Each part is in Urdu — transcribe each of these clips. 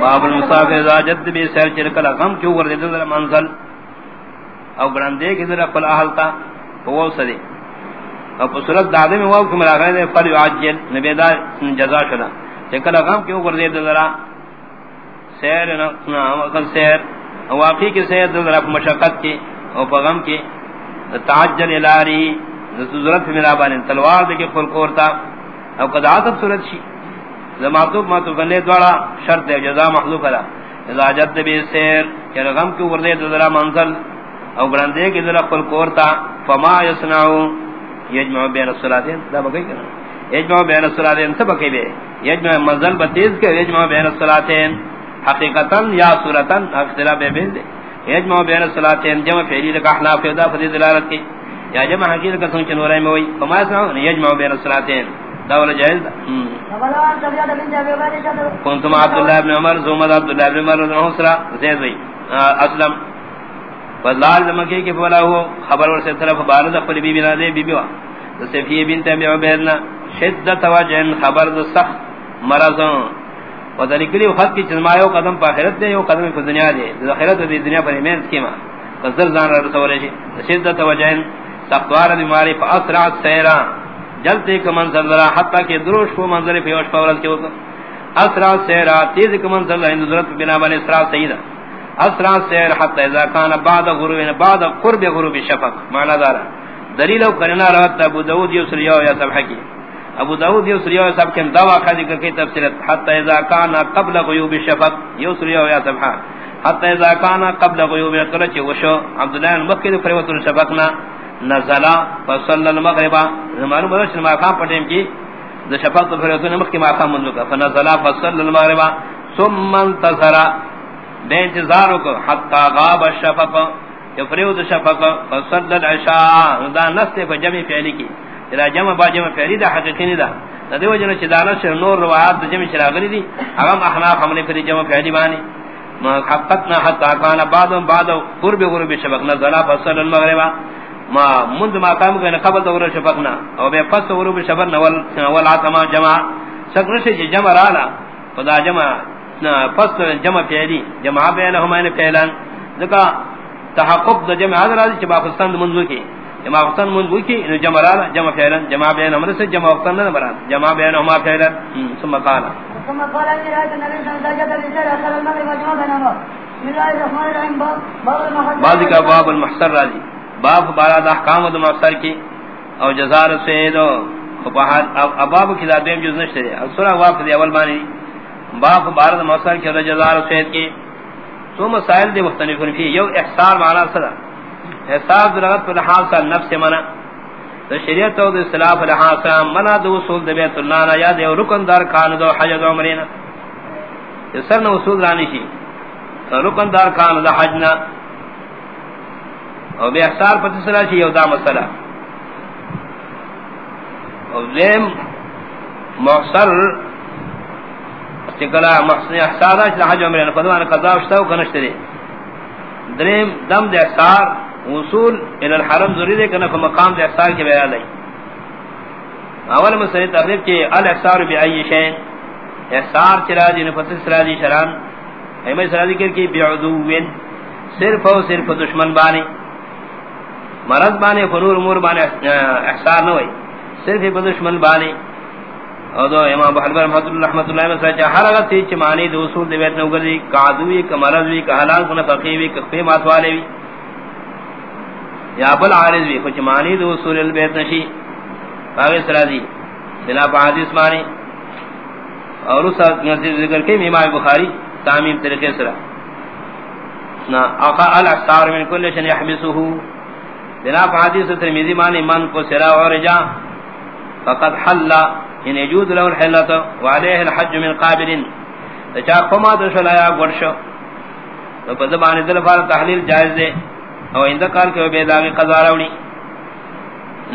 باب المصافر اذا جد بی سیر چرکل غم کیوں ورد در منزل؟ او گرندے کی در اپل احل تا فوو سدے۔ او پسولت دادے میں واو کم راغے دے فل یعجل نبی دا جزا شدا چرکل غم کیوں ورد در؟ سیر اقل سیر۔ واقعی کی سیر در اپ مشقت کی او پا غم کی۔ تعجل الاری ضرورت ملا بانی تلوار دے کے خلقورتا او قدعاتب صورت شی۔ زماتو ما تو گنے دوڑا شرط ہے جزا محذوف ہے اذا جد بھی سیر، کہ غم کی وردے ذرا منزل، او گرندے کی ذرا قل کورتا فما يصنعوا يجمع بين الصلاتين دا بگئی کنا۔ يجمع بين الصلاتين سب کے بے۔ يجمع منزل بتیز کے يجمع بين الصلاتين حقیقتا یا صورتا، اختلاف بے بین دے۔ يجمع بين الصلاتين جمع فعلی لك احناف دا فضی دلالت کی۔ یا جمع حقیقت کا سنچن ہو رہے میں وہی فما يصنعوا يجمع بين الصلاتين داول جائز دا؟ کنتم عبداللہ ابن عمر زومد عبداللہ ابن عمر رضا حسرہ زید بھئی اسلم۔ فضلال لمکی کی فولا ہو، خبر ورسے طرف بارد اپنی بی بی نادے، بی بی وا۔ صفیہ بنت ابی عبیدنا شدت وجن خبر دا سخت مرضوں و ذلکلی خط کی چزمایو قدم پا خیرت دے یو قدم پا دنیا دے۔ دا خیرت دی دنیا پر ایمین سکیما فضل زان را رسولے شی۔ شدت وجن سختوار بیماری فا اسرعت سیران جلتے کا منظر ذرا، حتی کہ دروش کو منظر پیوش پورت کے وقت اسرا سیرا، تیز کا منظر ذرا ہندو بنا بنے اسرا سیدہ۔ اسرا سیر حتی اذا کان بعد غروب یعنی بعد قرب غروب شفق، معنی دارا۔ دلیل او کرنا روات ابو داود یسر یو یا سبح کی۔ ابو داود یسر یو سب کے دعوا کا ذکر کی تفسیرت حتی اذا کان قبل غیوب شفق یسر یو یا سبح۔ حتی اذا کان قبل غیوب کرچ یعنی وشو، عبداللہ المکہ فریوت الشفقنا نزلا فصلى المغرب. معلوم ہے کہ مقام پٹیم کی ذ شفاعت فرتون مخ کی مقام منذ کا فنزلا فصلى المغرب. ثم انتظر. بانتظار کو حتى غاب الشفق. يفريد الشفق فصلى العشاء. ذا نست فجمع فعل کی اذا جمع با جمع فعل دا حقیقی نہیں دا ندیو جن چدانا سے نور روایات جمع شراغلی دی اغم احناف ہم نے پھر جمع فعل بانی ما حققنا حتى كان بعض بعض قرب قرب الشفق نزلا فصلى المغرب. ما منذ ما قام كان قبل دور شفقنا او بے پس ورو شفر نول نول عتما جمع. سکر سے جمع رالا. خدا جمع پس جمع پیری جمع بینہما ان پہلان ذکا تحقق د جمع حاضر راضی چبا پاکستان منذ کی جمع پاکستان منذ کی جمع رالا جمع پہلان جمع بینہما سے جمع پاکستان نہ بران جمع بینہما پہلان ثم قال. ثم قال ان رایت النبي صلى الله عليه وسلم اخر المغرب وجمع بينهما بسم الله الرحمن الرحيم. باب کا باب المحصر باب بارا دا احکام دا مفسر کی، او جزار سید او فبحات اباب کی دا دیم جز نشتے دے۔ سورہ واقع دی اول مانی باب بارا دا مفسر کی دا جزار سید کی۔ تو مسائل دی مختلف فی۔ یو احسار معنی صدا احسار دا لغت پر لحاظ سا نفس منا۔ دا شریعت او دا اصلاف لحاظ سا منا دا وصول دا بیت اللہ نا۔ یا دا رکن دار کان دا حج دا عمرینا سر نا وصول رانی شی رکن دار کان دا حجنا او بے احسار پتی صلاح چی یو دا مسئلہ او دیم محصر چکلا محصر احسارا چی حج عمرین فدوان قضا اشتاو کنشت دے دریم، دم دے احسار وصول الى الحرم ضروری دے کنا مقام دے احسار کی بیان لئی اول مسئلہ تقریب کی الاحسار بی ای شین احسار چلا جی نفت صلاح دی شران؟ ایمہ صلاح ذکر کی بیعدوین صرف او صرف دشمن بانی مرض بانے فنور امور بانے احسار نہ ہوئی صرف دشمن بانے او دو امام ابو حنبل اللہ رحمۃ اللہ علیہ وسلم ہر وقت چ معنی دو اصول دے بیت نو گدی قادوی ک مرض وی ک حلال کو فقی وی ک فی مات والے یا بل عارض وی کچھ معنی دو اصول البیت نشی باغ سرادی بنا حدیث معنی. اور اس ذکر کے امام بخاری تامیم طریقے سے نا اقا الاحسار من کل شن يحبسه بنا حدیث ترمذی معنی من کو سرا اور جا، فقد حل یعنی ان يجوز له الحلة وعليه الحج من قابل. تچا قما دشلا یا ورش تو پد باندې دل فار تحلیل جائز ہے او اند کار کے بے داغی قضا راونی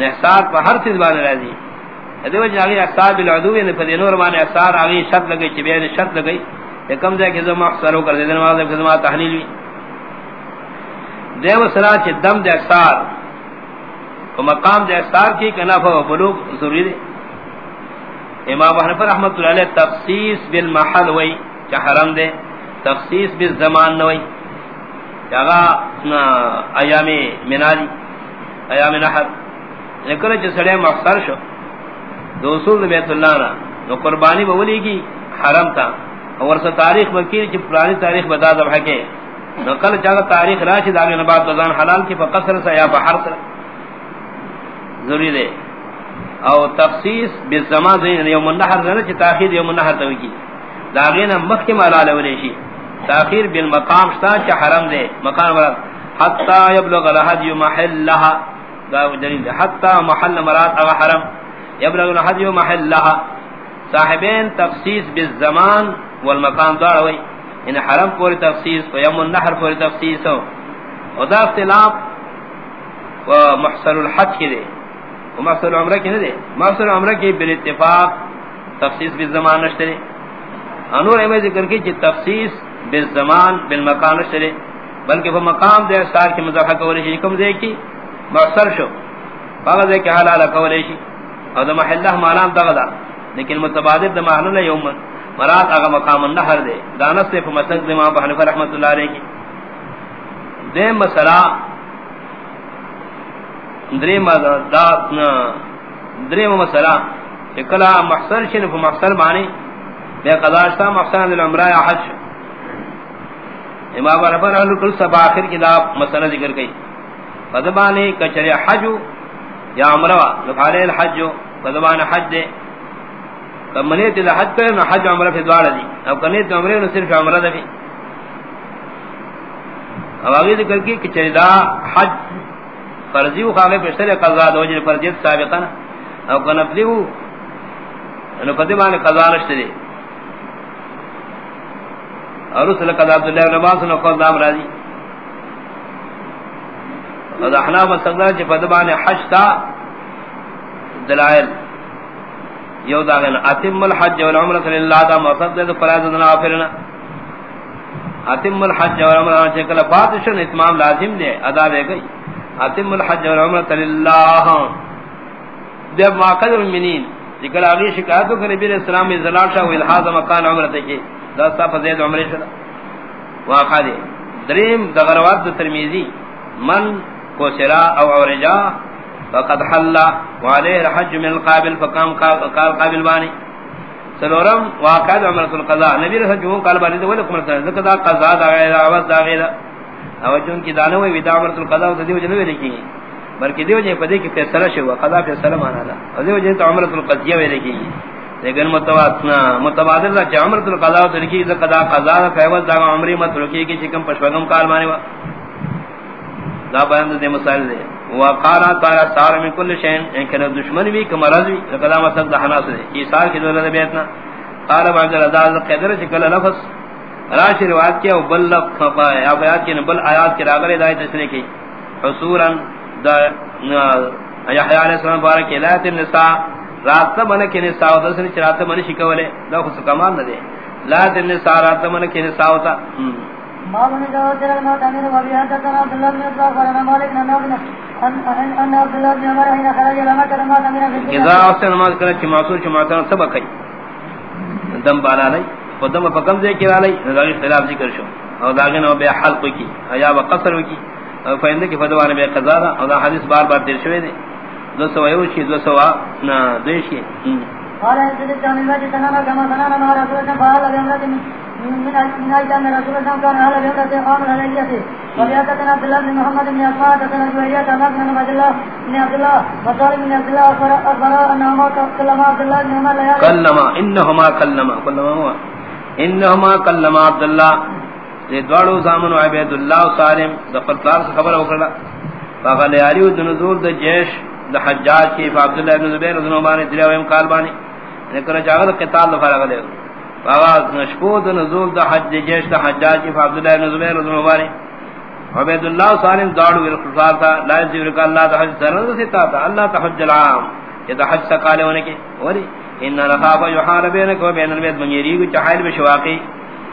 نحساب پر ہر چیز باندې راضی. ادی وجہ اگے احساب العدو نے پد نور باندې اثار اگے شرط لگے چ بے شرط لگے کم جائے کہ زما اثر کر دے نماز کے زما تحلیل بھی دیو سرا چ دم دے اثار مقام دے اثار کی کناف و بلوغ ضروری دے۔ امام حنفی رحمۃ اللہ علیہ تخصیص بالمحل وئی کہ حرم دے۔ تخصیص بالزمان نوئی جگہ ایام منادی ایام نحر۔ لیکن جو سڑے مخصر شو۔ دو دوسول بیت اللہ نا۔ نو قربانی بولی کی حرم تا۔ اور سا تاریخ بکیر کی پرانی تاریخ بتا دبھا کے۔ نقل چاہتا تاریخ راشی داغی نبات بزان حلال کی فقصر سا یا بحر سا۔ ضروری دے او تخصیص بالزمان زین یوم النحر زین چی تاخیر یوم النحر توی کی داغین مخیم علال ولیشی تاخیر بالمقام شتا چی حرم دے مقام مراد حتی یبلغ لحدی محل لها داو دلیل دے حتی محل مراد اغا حرم. یبلغ لحدی محل لها صاحبین تخصیص بالزمان والمقام داروی ان یعنی حرم پوری تخصیص و یوم النحر پوری تخصیص. و دا اختلاف و محصر الحج کی دے محصر عمرہ کی نہ دے محصر عمرہ کی بالاتفاق تخصیص بالزمان نشترے انور احمد ذکر کی جی تخصیص بالزمان بالمکان نشترے بلکہ وہ مقام دے سار کی مضافہ کولی شی کم دے کی محصر شو. باغ دے کی حلالہ کولی شی. اور دا محلہ مالام دغدا لیکن متبادر دا محلہ یوم مراد آغا مقام النحر دے. دانس سے فمسک دے بحنف رحمت اللہ علیہ کی. دیم مسئلہ دریم دا دریم مسئلہ کلا محصر شن فمحصر بانی، بے قضاشتا محصر للعمرہ یا حج. امام رفر اہل کل سب آخر کی دا مسئلہ ذکر گئی فضبانی کچر حجو یا عمرہ لفعلی الحجو فضبانی حج دے. کب منیت دا حج کرے نا حج عمرہ فی دوار دی. اب کنیت عمرہ نا صرف عمرہ دا بھی اب آگے ذکر کی کچر دا حج فرضی و خواہے پشتر قضا دو جن فرضیت سابقا او کنفلی و انو قدیمان قضا نشت دے. اور رسول قضا عبداللہ ابن عباس انو قول دام راضی. اور احناف مستقدر چی فدبان حج تا دلائل. یو داغن اتم الحج والعمرة للہ دا مصد دے تو فرائض دنا آفرنا. اتم الحج والعمرة چکل باتشن اتمام لازم دے، ادا دے گئی. اتم الحج والعمرة للہ جب ماقدر المنین ذکر آگی شکایتوں کہ نبی علیہ السلام میں زلال شاہ و الحاظ مکان عمرت کی دستا فزید عمر شدہ. واقع دے، دریم دغروات دو ترمیزی، من کو سرا او عرجا فقد حل وعليه الحج من القابل، فقام قال قابل بانی. سلورم، واقع عمرت القضاء. نبی رسول جو قال بانی دے ولکم رسول ذکر قضاء دا غیر عوض دا غیر. او چون کی دانو وی ودا عمرت القضاء دیو جنو لکھی بلکہ دیو جے پدی کی فیصلہ شو قضا فیصلہ مانا دا دیو جے تو عمرت القضیہ وی لکھی لیکن متواتنا متبادل دا عمرت القضاء تو لکھی قضا قضا فیوز دا عمری مت لکھی کی چکم پشوگم کال مانے وا دا بیان دے مسائل دے وقارا تعالی سار من کل شین ان کہ دشمن بھی کہ مرض بھی قضا مطلب دہنا سے یہ سال کی دولت بیتنا قال بعد الرضا قدر چکل لفظ راشی روایت کیا بلغ خفا یا بیات کی بل آیات کی راغلے دایت اس نے کی۔ حصورا دا یحیی علیہ السلام بارک الایت النساء رات من کے نساء دسن چرات من شکولے لو خص کمال نہ دے لا دن نساء رات من کے نساء ہوتا۔ ما جو تیرا ما تامر و بیان تا عبد الله بن عباس ورنا مالک نہ ان ان عبد الله بن عمر ہی خرج لما کرما تامر اذا اس نماز کرے چ معصور چ ماتن سب کئی دم بالا نہیں۔ قدم فکم دے کی علی نظر خلاف ذکر شو. او داغه نو بے حلق کی یا وقصر کی او فیند کی فدوان بے قضا او دا حدیث بار بار دیر شوی دے دو سو ایو شی دو سو نا دیشی قال ان ذلك كان الذي تنام كما تنام مع رسول الله عليه وسلم من من ايام رسول الله كان على بيته قام على اليته وبيته عبد الله بن محمد بن عفان تنا جويات عبد بن عبد الله بن عبد الله وصالح بن عبد الله اخبر انهما كلما عبد الله بن عمر كلما انهما كلما. كلما هو. انهما كلما عبد الله یہ دوڑو زامن عبد الله وسالم ظفر طار سے خبر وکڑا فقال یاریو دنزول د جیش د حجاج کی عبد الله بن زبیر رضی اللہ عنہ دریو کال بانی نکر جاغل قتال فرغ لے. آواز نشکود نزول دا حج جیش دا حجاجی فعبداللہ بن زبیر رضی اللہ عنہ عبید اللہ صالح دارو الخصال تھا. لا یزیور کا اللہ دا حج سرند تھا اللہ تا حج العام. یہ دا حج سکالے ہونے کے. ولی انہا نخافا یحال بینک و بین البیت من یریگو چحائل بشواقی.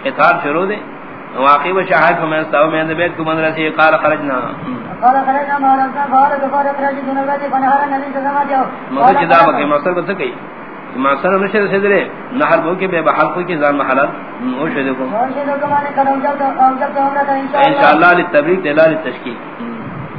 اتحاد شروع دے. واقعی و شاہد فمن استاو میں اندر بیت کو من رسی قال خرجنا. قال خرجنا صاحب حال دفار اخراج دون البیت نبی اللہ بکی کو ما سر نشر سدرے نہر بو کے بے بحال کو کی زان محلل او شدو کو. وأشهدكم أني قد أوجبت أوجبت عمرة إن شاء ان شاء الله للتبریک دلال التشکیل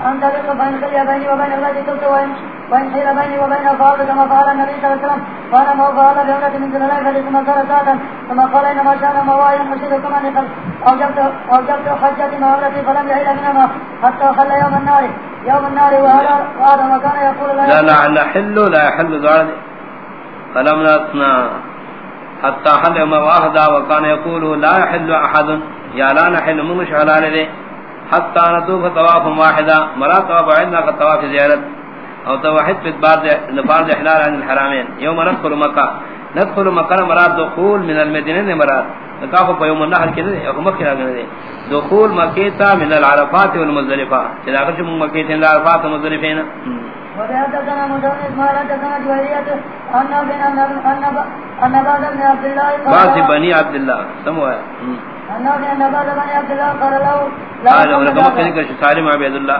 أن تبق بين خلي بيني وبين الذي قلت وإن وإن حيل بيني وبين الفاضل كما فعل النبي صلى الله عليه وسلم. وأنا ما فعل بعمرة من ذي الحجة ثم صار ساعة ثم قال إنما شأن مواعي أشهدكم أني قد أوجبت أوجبت حجتي مع عمرتي فلم يحل منهما حتى خل يوم النار. يوم النار وهذا وهذا ما كان يقول لا لا لا حل، لا يحل ذلك. فلم نتنا حتى حل ما واحدا وكان يقول لا يحل احد يا لا نحل من شغلان دي حتى نطوف طواف واحدا. مرا مرات وبعدنا طواف زيارت او توحد في بعض بعض احلال عن الحرامين يوم ندخل مكه ندخل مكه مراد دخول من المدينه مراد. نکاح په یوم النحر کې نه هغه مکه راغلی دی دخول مکه تا من العرفات چې موږ مکه ته العرفات او مزدلفه نه وبحدثنا مدون اسماعيل حدثنا جويرية أن بن أن بعض بن عبد الله بعض بني عبد الله سمو ہے أن بعض بني عبد الله قال له قال له كما كان كش سالم عبد الله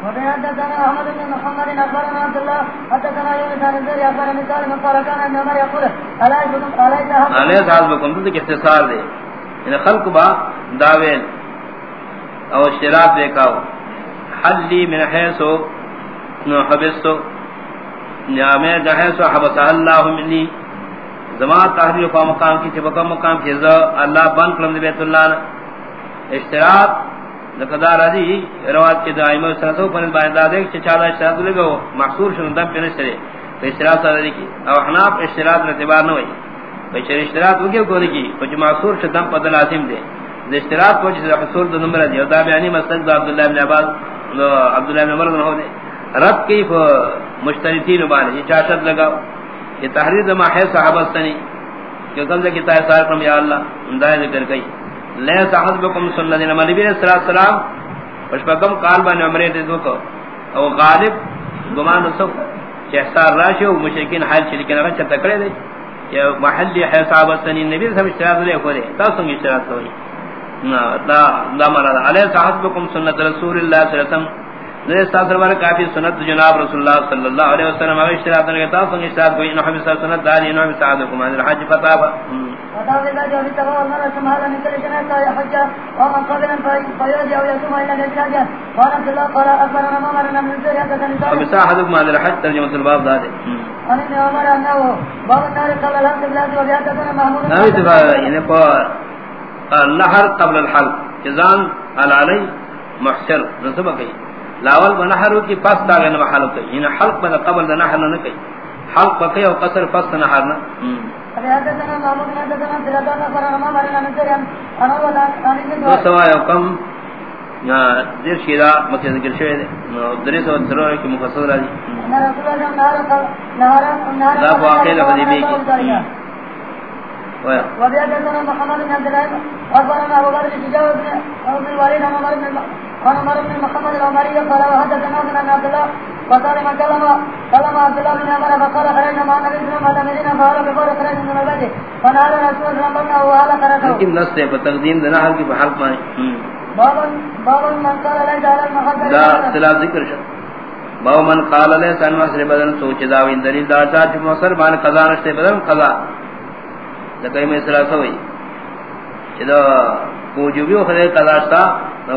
احمد بن محمد اخبرنا عبد الله حدثنا يونس قال كان ابن عمر يقول الا تو دے ان خلق با داوین او شراب دیکھاو حلی من حیثو حبستو حبس اللہ منی تحریر مقام کی مقام کی اللہ بند کرم بیت اللہ اشتراک لقدار رضی رواد کی دائمہ سنتو پر باندہ دیکھ چھ چاہدہ اشتراک لگو محصور شنو، دم پینش چلے تو اشتراک سادہ دیکھی او حناف اشتراک رتبار نوئی بچر اشتراک وکیو کو دیکھی کچھ محصور شنو دم پدل آسیم دے اشتراک کو چھ حصول دو نمبر دی دا بیانی مستق دا عبداللہ بن عباد عبداللہ بن عمر بن ہو دے رب کی مشترطین والے یہ چاشت لگاؤ یہ تحریر دما ہے صحابہ سنی کہ کل سے کتا ہے سار یا اللہ اندائے ذکر گئی لے صحابت بکم سننا نبی علیہ السلام وش بکم قال بان عمرے دے دو کو او غالب گمان رسو کہ احسار راشی و مشرکین حال شرکین اگر چھتا کرے دے کہ محلی ہے صحابہ سنی نبی علیہ السلام اشتراط لے کھو تا سنگ اشتراط ہوئی دا دا مراد علیہ صحابت بکم سنت رسول اللہ صلی اللہ علیہ وسلم. نے کافی سنت جناب رسول اللہ صلی اللہ علیہ وسلم. اگر اشتراط نے کہا تو اشتراط کوئی نہ ہمیں سنت داری نہ ہمیں سعادت کو مان الحج فتابا وقال الله جو بتقوى المرأة ثم هذا من كل جنة يحج ومن قبلا فيرجع ويصوم إلى الإسراج قال عبد الله قال أخبرنا ممر من الزر حدثني ومساحدك مع الحج ترجمة الباب ذلك عن ابن عمر أنه باب النار قبل الحمد لله محمود قال قبل الحلق. جزان العلي محشر. نصبه کئی لاول بنحر کی پس داغه نه حلق کئی. یعنی حلق بنا قبل د نحر نه کئی حلق کئی او قصر پس نحر عن دو. سوا یو کم. دیر شیرا مکہ ذکر شوئے دے. دریس و سرور کی مفصل راجی أن رسول الله نهار نهار نهار لا واقع لفظی بے کی ویا وبيعتنا محمد بن عبد الله أخبرنا أبو بكر بن جابر بن أبو الوليد عن عمر بن عن عمر بن محمد العمري قال وحدثنا ابن عبد الله ما كلم كلم عبد الله بن عمر فقال خرجنا مع النبي صلى الله عليه وسلم فقال بقول خرج من البيت رسول الله صلى الله عليه وسلم لیکن نص ہے تقدیم دنا حل کی بحال مانے باب باب من قال المحجة دا اختلاف ذکر شد۔ باو من قال لے سن مسر بدن سوچ دا وین دلیل دا چا مسر مان قضا نشتے بدن قضا۔ لکہ میں سلا سوئی چدا وجوبی و خدای قضا شتا۔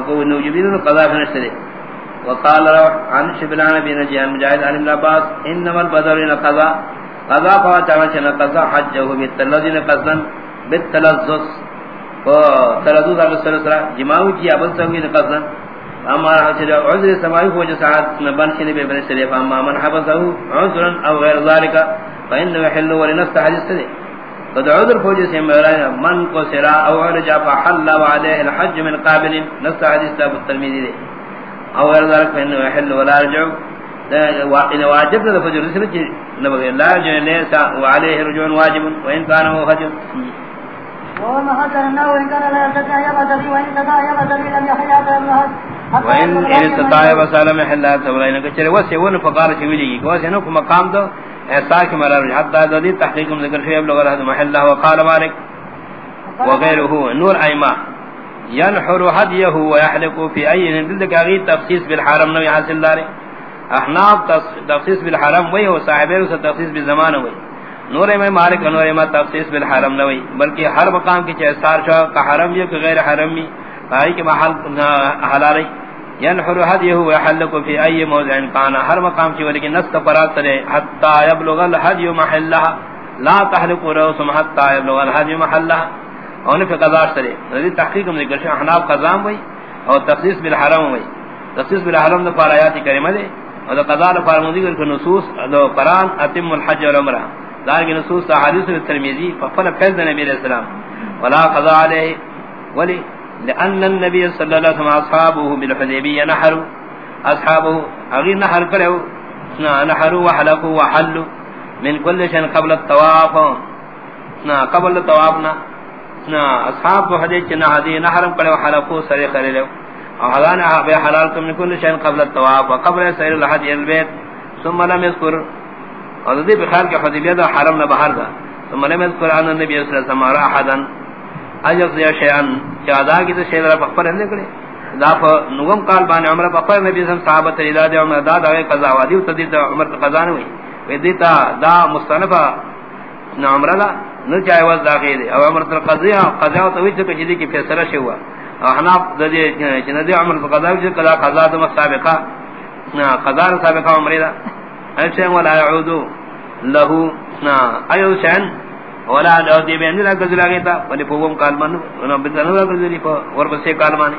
کو نوجوبی نو قضا نشتے وقال عن شبلان بن جان مجاهد عن ابن انما البدر قضا قضا فوا چا چنا قضا حجه بالتلذين قصدا بالتلذذ. فتلذذ على السلسلة جماعو کی ابل سوی قصدا. اما حجر عذر سمائی ہو جو ساعت نبن شنی بے بن شریف اما من حبسه عذرا او غیر ذلك فانه يحل ولنفس حديث سنه قد عذر فوجي سے مولانا من کو سرا او رجا فحل وعليه الحج من قابل نص حديث ابو الترمذي دے۔ او ذلك فانه يحل ولا رجع واقع واجب ذا فجر سنه نبغي لا رجع ليس وعليه رجوع واجب وان كان هو حج۔ وهو محصر انه كان لا يستطيع ان به وان استطاع ان به لم يحل وان ان استطاع وسلم محلات سبرين كچره وسه ون فقار چویلی کی وسه نو مقام دو۔ ایسا کہ مرر حتى ذی تحقیق ذکر شیء ابلغ هذا محله وقال مالك وغيره. نور ایما ينحر هديه ويحلق في اي ذلك غير تخصيص بالحرم. نو حاصل دار احناف تخصیص بالحرم وہی ہو صاحبے سے تخصیص بالزمان وہی نور میں مالک نور میں تخصیص بالحرم نہ وہی بلکہ ہر مقام کی چاہے سار شو کا حرم یہ کہ غیر حرم بھی بھائی کے محل حلال ينحر هديه ويحلق في اي موضع كان. ہر مقام کی ولی کہ نس پرات کرے حتى يبلغ الهدي محلها. لا تحلق رؤوس حتى يبلغ الهدي محلها. اور نے قضا کرے یہ تحقیق میں ذکر ہے احناف قضام وہی اور تخصیص بالحرم وہی تخصیص بالحرم نے پر آیات کریمہ دے. اور قضا فرمودی مذکر کے نصوص دو قران اتم الحج والعمرہ. دار کی نصوص احادیث ترمذی فقال فیض نبی علیہ السلام. ولا قضا علیہ. ولی لان النبي صلی اللہ علیہ وسلم اصحابہ بالحدیبیہ نحر اصحابہ اگین نحر کرے نحر وحلق وحل من كل شيء قبل الطواف. قبل الطواف نا اصحاب حدیث نہ حدیث نحرم کرے وحلق سرے کرے وحلان بے حلال تم نے كل شيء قبل الطواف. وقبل سير الحج البيت. ثم لم يذكر. اور ذی بخار کے حدیبیہ دا حرم نہ باہر دا ثم لم يذكر ان النبي صلی اللہ علیہ وسلم را احدا اجز یا شیان چادا کی تو شیرا پخر ہندے کرے دا نغم قال بان عمر پخر نبی صلی اللہ علیہ وسلم صحابہ تیدا دے عمر، دا دا قضا وادی تدید عمر قضا نہ ہوئی ودیتا دا مستنفہ نہ عمر لا نہ چاہے وز داخل دے۔ او عمر قضا قضا تو وچ کہ جدی کی فیصلہ شوا احناف دے جندے عمر قضا وچ قضا قضا تو مسابقہ نہ قضا سابقہ عمر دا۔ ایسے ولا يعود له نا ایو شان ولا دو دی بین لا گزل گیتا ولی پوم کالمان نو بدن نو گزلی پ ور بسے کالمان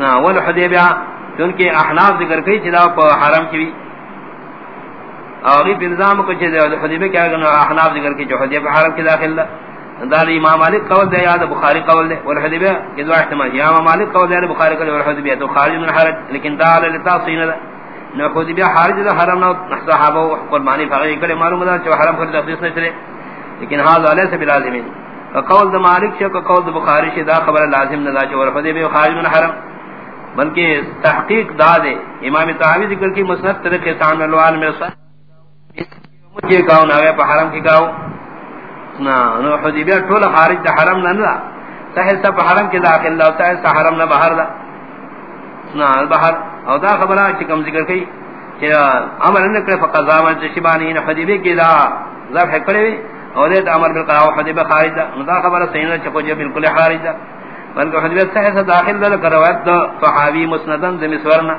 نا ول حدیبیا کیونکہ احناف ذکر کئی چلا پ حرم کی اور یہ الزام کو چھ دے حدیبہ کیا کہ احناف ذکر کی جو حدیبہ حرم کے داخل دار امام مالک قول دے یاد بخاری قول دے. اور حدیبہ یہ دو احتمال امام مالک قول دے بخاری قول اور حدیبہ تو خارج من حرج، لیکن دار لتاصین نہ خود بھی حارج دا حرم نہ صحابہ قربانی فقیر کرے، معلوم ہے کہ حرم پر تخصیص نہیں چلے. لیکن ہاں علیہ سے لازم ہے قول دا مالک سے قول دا بخاری سے دا خبر لازم نہ کہ اور خود بھی خارج من حرم بلکہ تحقیق دا دے امام طحاوی ذکر کی مسند طریقے سان الوال میں اس مجھے کہو نہ ہے حرم کی کہو نہ نو حدیبیہ ٹول خارج دا حرم نہ نہ سہل سب حرم کے داخل اللہ ہوتا ہے حرم نہ باہر دا نہ باہر او دا خبرہ چی کم ذکر کئی چی عمر نکڑے فقضا من چشبانی حدیبی کی دا ذبح کرے وی او دیت عمر بالقراء حدیبی خارج دا. دا خبرہ سینہ چکو جی بالکل خارج بلکہ حدیبی صحیح سے داخل دا کرویت دا صحابی مسندن دا مسورنا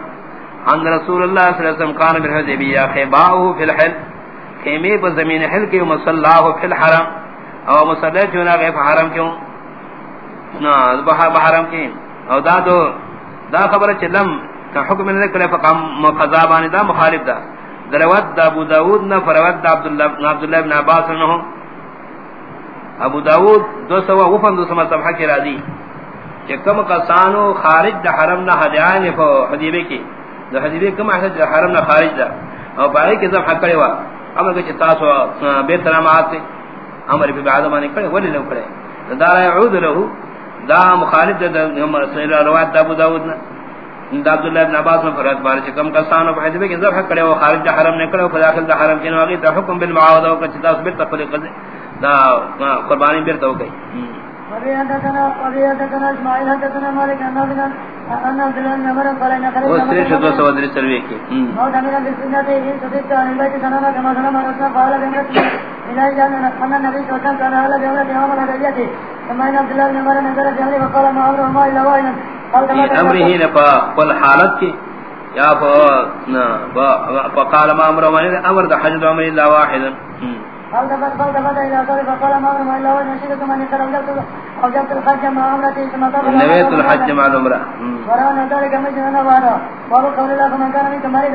عند رسول اللہ صلی اللہ علیہ وسلم کان بالحدیبی یا خیباؤه فی الحل. خیمی پا زمین حل کی مسلح فی الحرم. او مسلح چونا غیف حرم کیوں؟ نا بحرم کی او دا دو، دا خبر چلم، کہ حکم نے کرے فقام قضا بانی دا مخالف دا. دروت دا ابو داود نہ، فروت دا عبداللہ عبداللہ بن عباس نہ ابو داود دو سو وفن دو سما صفحہ کی راضی. کہ کم قسانو خارج دا حرم نہ ہدیان فو حدیبے کی دا حدیبے کم احسد دا حرم نہ خارج دا او باقی کی ذبح کرے وا امر کہ تاسو بے ترامات سے امر بھی بعد مانے کرے ولی لو کرے دا يعود له، دا مخالف دا روایت دا ابو داود نہ عبداللہ ابن عباس میں فرات بارے چھے کم کسان و فائدہ کہ ذبح کرے وہ خارج حرم نے کرے داخل دا حرم کے نواگی دا حکم بالمعاوضہ و کچھ دا سبت تقلی قد دا قربانی بیرتا ہو گئی وہ سرے شد و سوادری سروے کی موت امیر بسنت ہے سبت کا انبیت سنانا کما سنانا رسنا فعلا بمرت الہی جانا نفنا نبی سوچن کانا حالا بمرت ما عمر وما اللہ وائنا من نے پا قل حالت کی یا پا قال ما الحج مع العمرہ ورانا ذلك مجننا وانا وابو قول الله فمن كان منكم من كماري